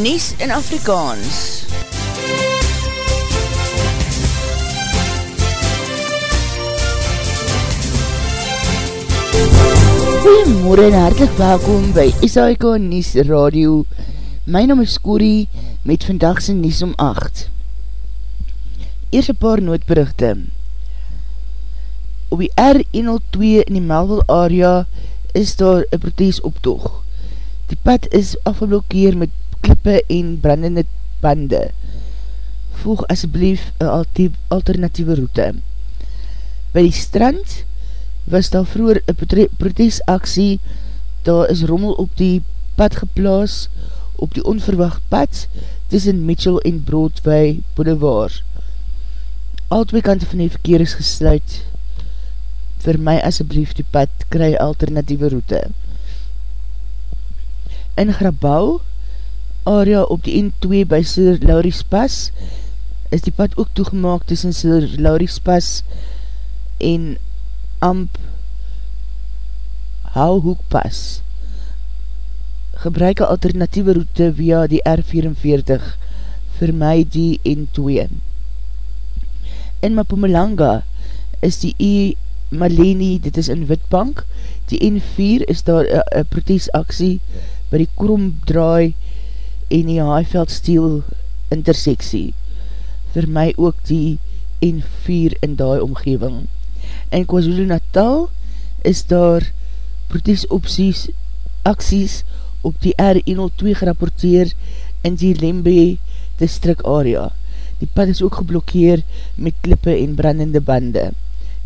Nies in Afrikaans. Goeiemorgen en hartelijk welkom by SAIK Nies Radio. My naam is Corrie met vandagse Nies om 8. Eers een paar noodberichte. Op die R102 in die Melville area is daar een protesoptoog. Die pad is afgeblokkeer met klippe en brandende bande. Volg asjeblief een alternatieve route. By die strand was daar vroeger een protesaksie, daar is rommel op die pad geplaas, op die onverwacht pad, tussen Mitchell en Broadway Boulevard. Al twee kante van die verkeer is gesluit, vir my asjeblief die pad kry alternatieve route. In Grabau, area op die N2 by Sir Lauries Pas, is die pad ook toegemaak tussen Sir Lauries Pas en Amp Houhoek Pas. Gebruik een alternatieve route via die R44 vir my die N2. In Mapumalanga is die E Maleni, dit is in Witbank, die N4 is daar een protesaksie by die Kromdraai en die Haaiveld Steel interseksie. Vir my ook die N4 in die omgeving. In KwaZulu Natal is daar protesopties aksies op die R102 gerapporteer in die Lembe distrik area. Die pad is ook geblokkeer met klippe en brandende bande.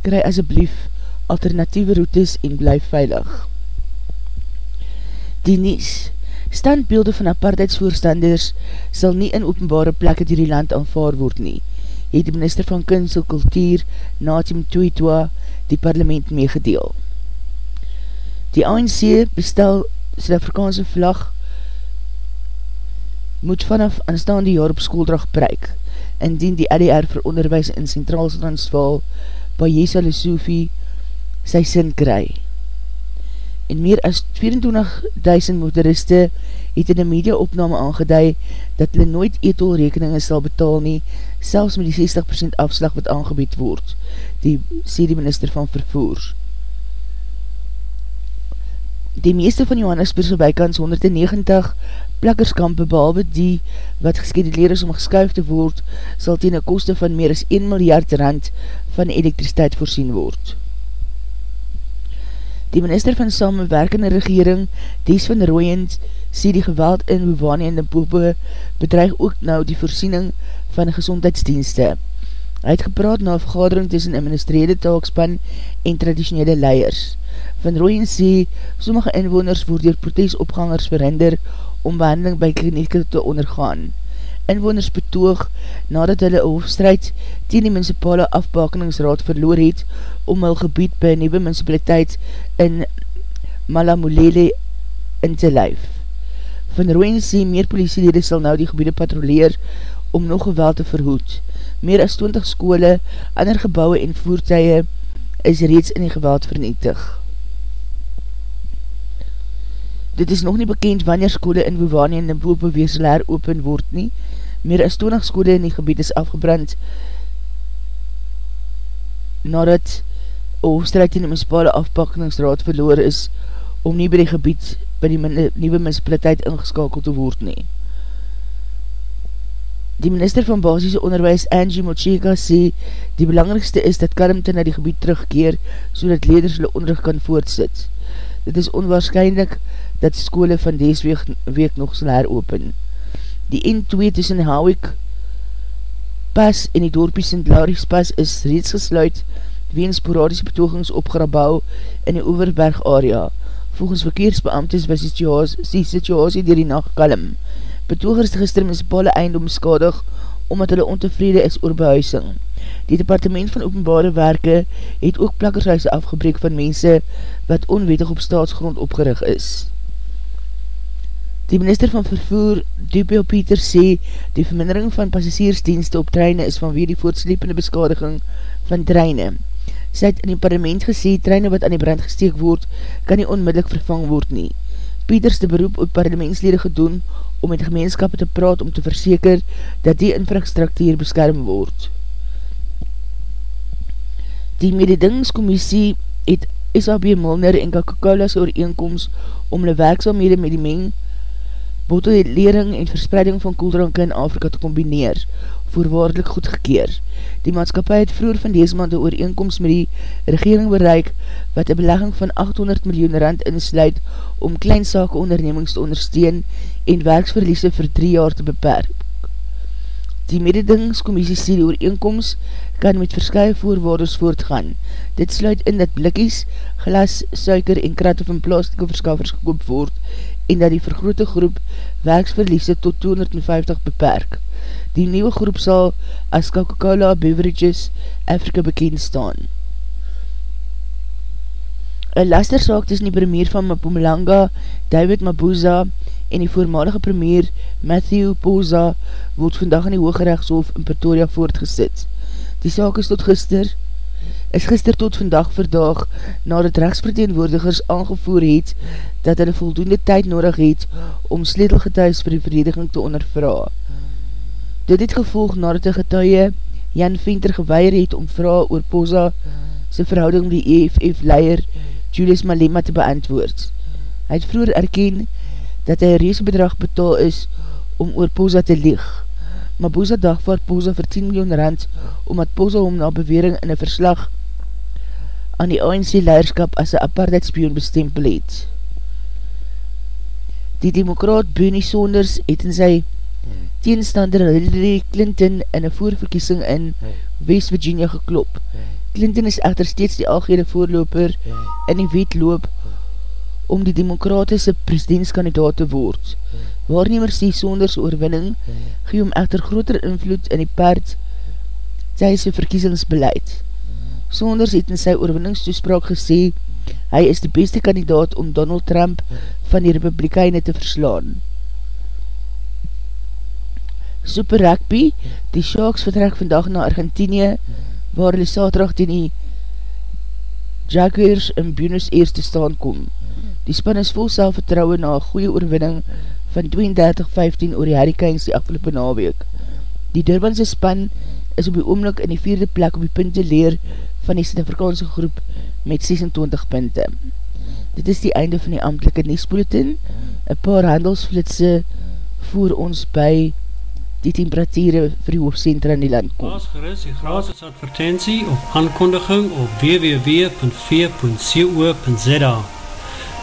Kry asjeblief alternatieve routes en blijf veilig. Die Nies Standbeelde van apartheidsvoorstanders sal nie in openbare plekke dier die land aanvaar word nie, het die minister van Kunst en Kultuur Natim Tuitua die parlement meegedeel. Die ANC bestel Suid-Afrikaanse vlag moet vanaf aanstaande jaar op schooldrag bereik, indien die LDR vir onderwijs in Centraal Transvaal by Jesa Lesofie sy sin kry en meer as 24.000 motoriste het in die media opname aangeduid dat hulle nooit etolrekeninge sal betaal nie, selfs met die 60% afslag wat aangebied word, die sê die minister van vervoer. Die meeste van Johannesburgse bykans 190 plakkerskampe behalwe die wat geskeduleer is om geskuif te word, sal teen een koste van meer as 1 miljard rand van elektrisiteit voorsien word. Die minister van samenwerkende regering, Des van Rooyend, sê die geweld in Hoewanie en Limpopo bedreig ook nou die voorsiening van gezondheidsdienste. Hy het gepraat na vergadering tussen administrede taakspan en traditionele leiers. Van Rooyend sê, sommige inwoners word door protesopgangers verhinder om behandeling by klinieke te ondergaan inwoners betoog nadat hulle een hoofdstrijd teen die municipale afbakeningsraad verloor het om hul gebied by een nieuwe municipaliteit in Malamulele in te lijf. Van Rooien sê meer politielede sal nou die gebiede patroleer om nog geweld te verhoed. Meer as 20 skole, ander gebouwe en voertuie is reeds in die geweld vernietig. Dit is nog nie bekend wanneer skole in Wowanie en Limpopo weeselaar open word nie. Meer as 20 skole in die gebied is afgebrand nadat hoofdstrijd in die municipale afpakkingsraad verloor is om nie by die gebied by die nieuwe municipaliteit ingeskakeld te word nie. Die minister van basisse onderwijs Angie Mocheka sê die belangrikste is dat kalmte na die gebied terugkeer so dat leders hulle onderrug kan voortsit. Dit is onwaarschijnlijk dat skole van dees week, week nog sal heropen. Die N2 tussen Howick pas en die dorpie St. Lauris pas is reeds gesluit weens sporadische betogings op Grabau in die Overberg area. Volgens verkeersbeamtes was die situasie dier die nacht kalm. Betogers gister municipale eindom skadig omdat hulle ontevrede is oor behuising. Die departement van openbare werke het ook plakkershuise afgebreek van mense wat onwetig op staatsgrond opgerig is. Die minister van vervoer, Dupio Pieter, sê die vermindering van passagiersdienste op treine is vanweer die voortslepende beskadiging van treine. Sy het in die parlement gesê, treine wat aan die brand gesteek word, kan nie onmiddellik vervang word nie. Pieters de beroep op parlementslede gedoen om met gemeenskap te praat om te verseker dat die infrastructuur beskerm word. Die mededingscommissie het SAB Milner en Coca-Cola's ooreenkomst om hulle werkzaamhede met die meng, bottelering en verspreiding van koeldranke in Afrika te combineer, voorwaardelik goedgekeer. Die maatskapie het vroeger van deze maand een ooreenkomst met die regering bereik, wat een belegging van 800 miljoen rand insluit om kleinsake ondernemings te ondersteun en werksverliese vir drie jaar te beperk. Die mededingscommissie sê die ooreenkomst kan met verskye voorwaarders voortgaan. Dit sluit in dat blikkies, glas, suiker en kratte van plastieke verskaffers gekoop word en dat die vergrote groep werksverliese tot 250 beperk. Die nieuwe groep sal as Coca-Cola Beverages Afrika bekend staan. Een lasterzaak tussen die premier van Mapumalanga, David Mabuza, en die voormalige premier Matthew Poza word vandag in die Hooggerechtshof in Pretoria voortgesit. Die saak is tot gister, is gister tot vandag verdag nadat rechtsverteenwoordigers aangevoer het dat hulle voldoende tyd nodig het om sleetelgetuis vir die verdediging te ondervra. Dit het gevolg nadat die getuie Jan Venter geweier het om vraag oor Poza sy verhouding met die EFF-leier Julius Malema te beantwoord. Hy het vroeger erken dat hy een reesbedrag betaal is om oor Poza te lieg. Maar Poza dagvaard Poza vir 10 miljoen rand, omdat Poza hom na bewering in een verslag aan die ANC leiderskap as een apartheidspion bestempel het. Die democraat Bernie Saunders het in sy teenstander Hillary Clinton in een voorverkiesing in West Virginia geklop. Clinton is echter steeds die algehele voorloper in die wetloop om die demokratische presidentskandidaat te word. Waarnemer sê sonders oorwinning gee om echter groter invloed in die paard tydens sy verkiesingsbeleid. Sonders het in sy oorwinningstoespraak gesê hy is die beste kandidaat om Donald Trump van die republikeine te verslaan. Super Rugby, die Sharks vertrek vandag na Argentinië waar hulle saterdag ten die Jaguars in Buenos Aires te staan kom. Die span is vol selfvertrouwe na een goeie oorwinning van 32-15 oor die Hurricanes die afgelopen naweek. Die Durbanse span is op die oomlik in die vierde plek op die punte leer van die Sint-Afrikaanse groep met 26 punte. Dit is die einde van die amtelike Nesbulletin. Een paar handelsflitse voer ons by die temperatuur vir die hoofdcentra in die land kom. Pas gerust die gratis advertentie of aankondiging op www.v.co.za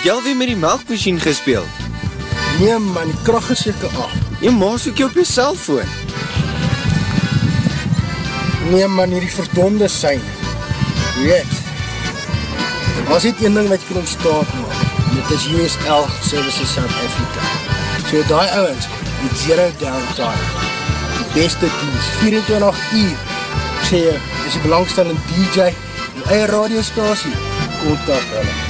Het jy alweer met die melkmachine gespeeld? Nee man, die kracht is jyke af. Jy maas ook jy op jy cellfoon. Nee man, hier die verdonde sein. Weet, er was niet een ding wat jy kan ontstaan maak. Dit is USL Services South Africa. So die ouwens, die zero downtime. Die beste dienst, 24 uur. Ek sê jy, is die belangstellende DJ, die eie radiostasie, kontak hulle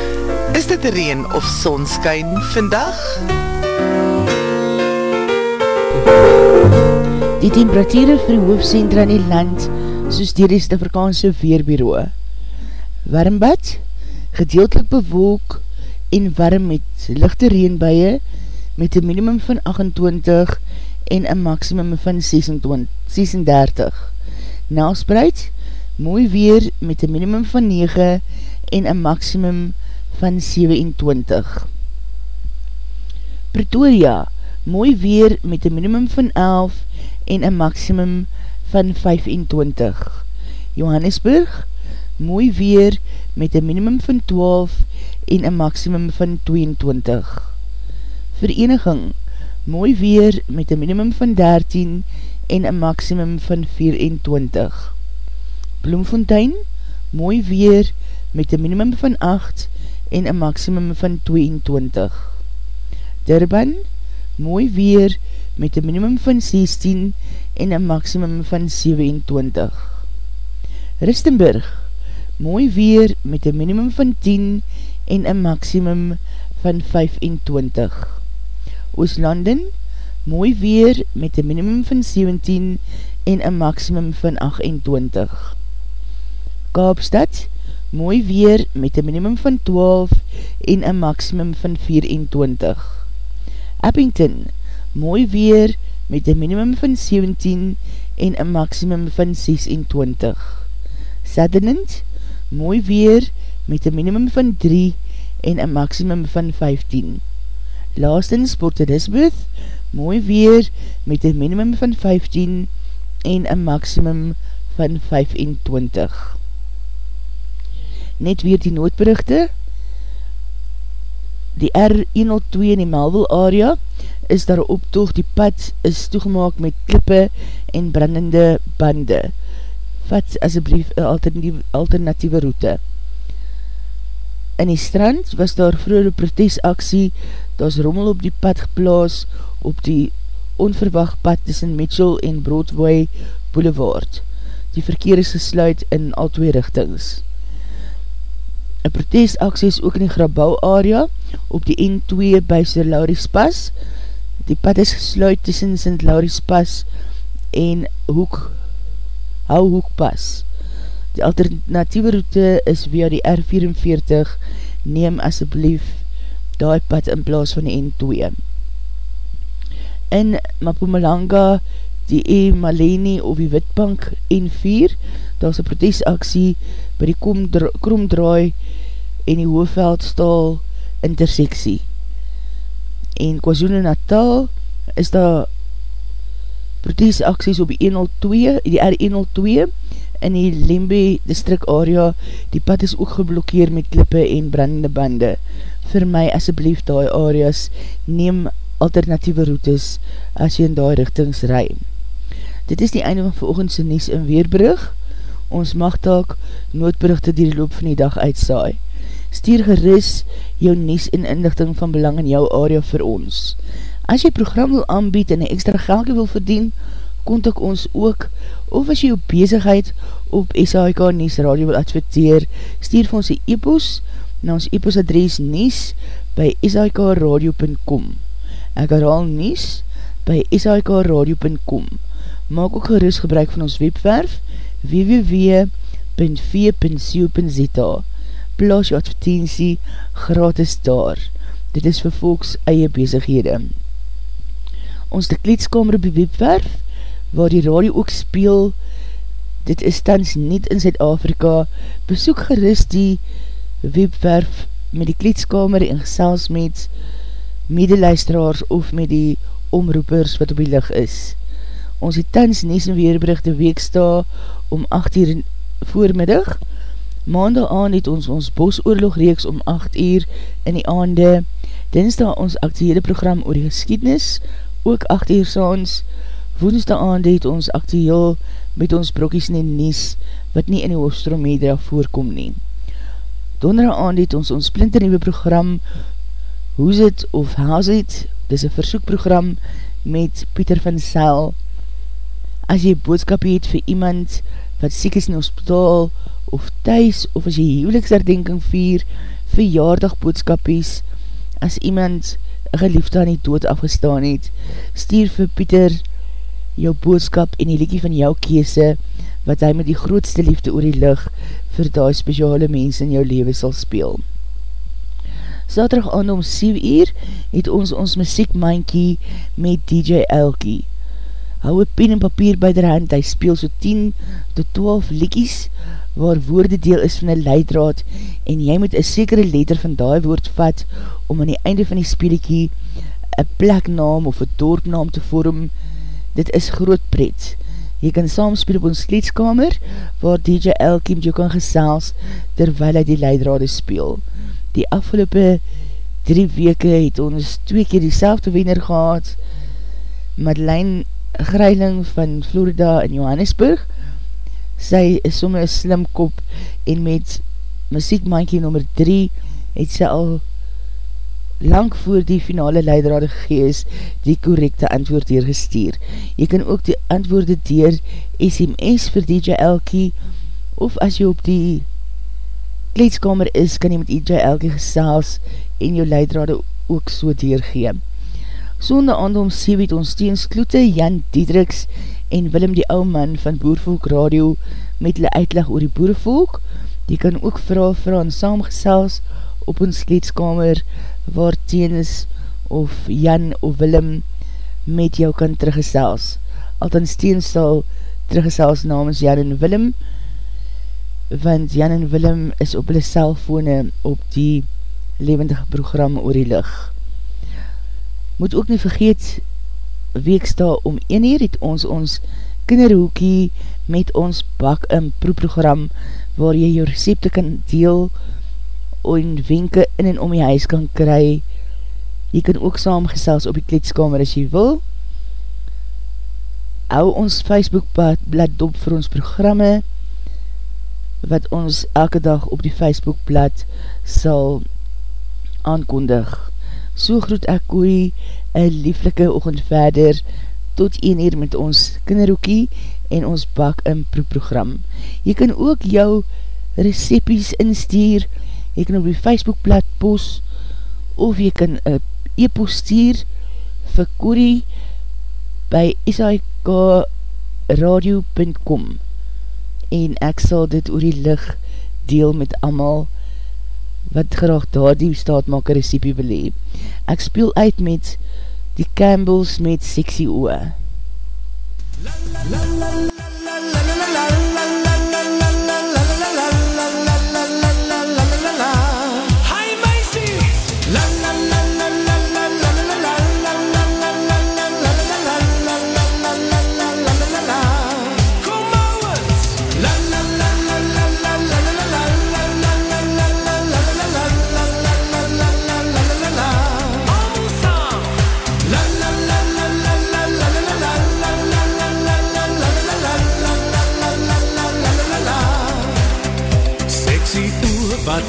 Is dit reen of sonskyn vandag? Die temperatuur vir die hoofdcentra in die land soos dier die Stavrikaanse Weerbureau. Warmbad, gedeeltelik bewolk en warm met lichte reenbuie met een minimum van 28 en een maximum van 26, 36. Nelspreid, mooi weer met een minimum van 9 en een maximum van 27. Pretoria, mooi weer met een minimum van 11 en een maximum van 25. Johannesburg, mooi weer met een minimum van 12 en een maximum van 22. Vereniging, mooi weer met een minimum van 13 en een maximum van 24. Bloemfontein, mooi weer met een minimum van 8 en een maximum van 22. Durban, mooi weer met een minimum van 16 en een maximum van 27. Ristenburg, mooi weer met een minimum van 10 en een maximum van 25. Ooslanden, mooi weer met een minimum van 17 en een maximum van 28. Kaapstad, mooi weer met een minimum van 12 en een maximum van 24. Abington, mooi weer met een minimum van 17 en een maximum van 26. Sutherland, mooi weer met een minimum van 3 en een maximum van 15. Laastens, Port Elizabeth, mooi weer met een minimum van 15 en een maximum van 25 net weer die noodberichte. Die R102 in die Melville area is daar optoog die pad is toegemaak met klippe en brandende bande. Vat asjeblief een alternatieve, alternatieve route. In die strand was daar vroere protesaksie, daar is rommel op die pad geplaas op die onverwacht pad tussen Mitchell en Broadway Boulevard. Die verkeer is gesluit in al twee richtings. Een protestaksie is ook in die Grabouw area op die N2 by Sir Lauris Pas. Die pad is gesluit tussen St. Lauris Pas en Hoek, Hou Hoek Pas. Die alternatieve route is via die R44. Neem asjeblief die pad in plaas van die N2. In Mapumalanga, die E. Maleni of die Witbank N4, daar is een protestaksie by die kromdraai en die hoofveldstaal interseksie. En KwaZulu Natal is daar protesaksies op die 102, die R102 in die Lembe district area. Die pad is ook geblokkeer met klippe en brandende bande. Vir my asjeblief die areas neem alternatieve routes as jy in die richtings rij. Dit is die einde van veroogendse Nies in Weerbrug ons mag taak noodberichte die loop van die dag uitsaai. Stuur geris jou nies en inlichting van belang in jou area vir ons. As jy program wil aanbied en een extra geldje wil verdien, kontak ons ook, of as jy jou bezigheid op SHK Nies Radio wil adverteer, stuur vir ons die e-pos na ons e-pos adres nies by shkradio.com Ek herhaal nies by shkradio.com Maak ook geris gebruik van ons webwerf www.v.co.za Plaas jou advertentie gratis daar. Dit is vir volks eie bezighede. Ons de kleedskamer op die webwerf, waar die radio ook speel, dit is tans niet in Zuid-Afrika, besoek gerust die webwerf met die kleedskamer en gesels met medeluisteraars of met die omroepers wat op die lig is. Ons het tans Nies en Weerberichte weeksta om 8 uur voormiddag Maandag aan het ons ons bosoorlog reeks om 8 uur in die aande. Dinsdag ons actuele program oor die geskiednis, ook 8 uur saans. Woensdag aand het ons actueel met ons brokies in die nies, wat nie in die hoofstroommedia voorkom nie. Donderdag aand het ons ons splinternieuwe program Hoe's it of How's it? Dis een versoekprogram met Pieter van Sel. As jy boodskap het vir iemand wat siek is in hospitaal of thuis, of as jy huweliksherdenking vier, verjaardag boodskapies, as iemand een geliefde aan die dood afgestaan het, stuur vir Pieter jou boodskap en die liekie van jou kese, wat hy met die grootste liefde oor die lig vir die speciale mens in jou leven sal speel. Saterdag aan om 7 uur het ons ons muziekmankie met DJ Elkie. Hou een pen en papier by der hand, hy speel so 10 tot 12 liekies waar woorde deel is van een leidraad en jy moet een sekere letter van die woord vat om aan die einde van die speeliekie een pleknaam of een dorpnaam te vorm. Dit is groot pret. Jy kan saam speel op ons kleedskamer, waar DJ Elkie met jou kan gesels, terwyl hy die leidrade speel. Die afgelopen drie weke het ons twee keer die selfde wenner gehad, Madeleine Greiling van Florida in Johannesburg, sy is somme een slim kop, en met muziekmankie nummer 3 het sy al lang voor die finale leidrade gees die correcte antwoord hier gestuur. Jy kan ook die antwoorde dier SMS vir DJ Elkie of as jy op die kleedskamer is, kan jy met DJ Elkie gesels en jou leidrade ook so deurgee. Sonde aand om 7 het ons teens Kloete, Jan Diedriks en Willem die ou man van Boervolk Radio met hulle uitleg oor die Boervolk. Die kan ook vraag vraag en saamgesels op ons kleedskamer waar Teenis of Jan of Willem met jou kan teruggesels. Althans Teenis sal teruggesels namens Jan en Willem, want Jan en Willem is op hulle cellfone op die levendige program oor die lig. Moet ook nie vergeet, weeksta om 1 uur het ons ons kinderhoekie met ons bak in proeprogram waar jy jou recepte kan deel en wenke in en om die huis kan kry. Jy kan ook saamgesels op die kleedskamer as jy wil. Hou ons Facebook blad dop vir ons programme wat ons elke dag op die Facebook blad sal aankondig. So groet ek Corrie een lieflike oogend verder tot 1 uur met ons kinderhoekie en ons bak in program. Jy kan ook jou recepies instuur jy kan op die Facebookblad post, of jy kan e-post stuur vir Corrie by sikradio.com en ek sal dit oor die licht deel met amal wat graag daar die staatmaker recipe wil hee. Ek speel uit met die Campbells met sexy oe. La la la la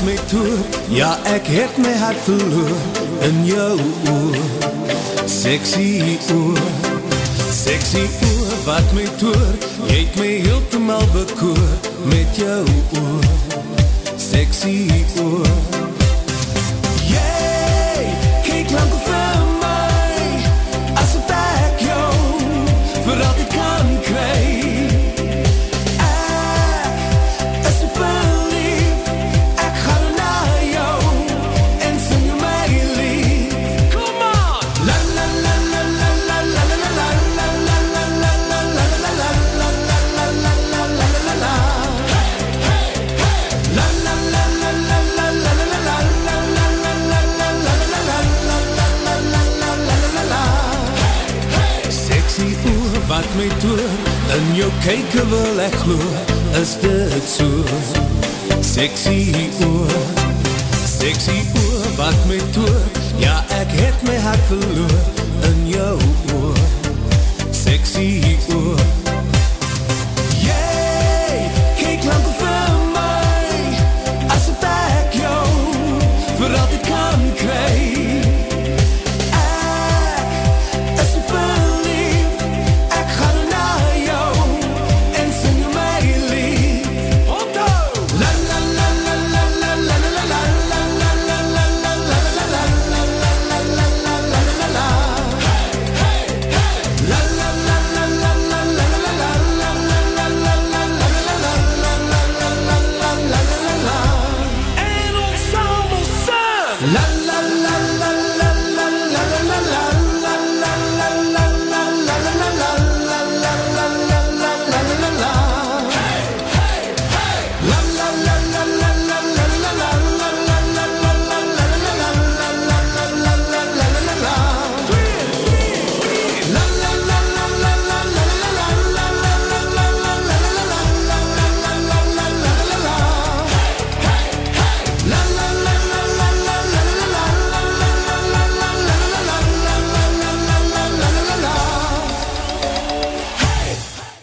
my toe Ja, ek het my hart verloor In jou oor. Sexy oor Sexy oor wat my toer. Jy het my heel te mal bekoor Met jou oor. Sexy oor laat my toe In jou kyke wil ek glo Is dit so. Sexy oor Sexy oor wat my toe Ja ek het my hart verloor In jou oor. Sexy oor.